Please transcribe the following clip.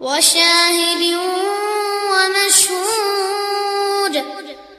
وشاهد ومشهود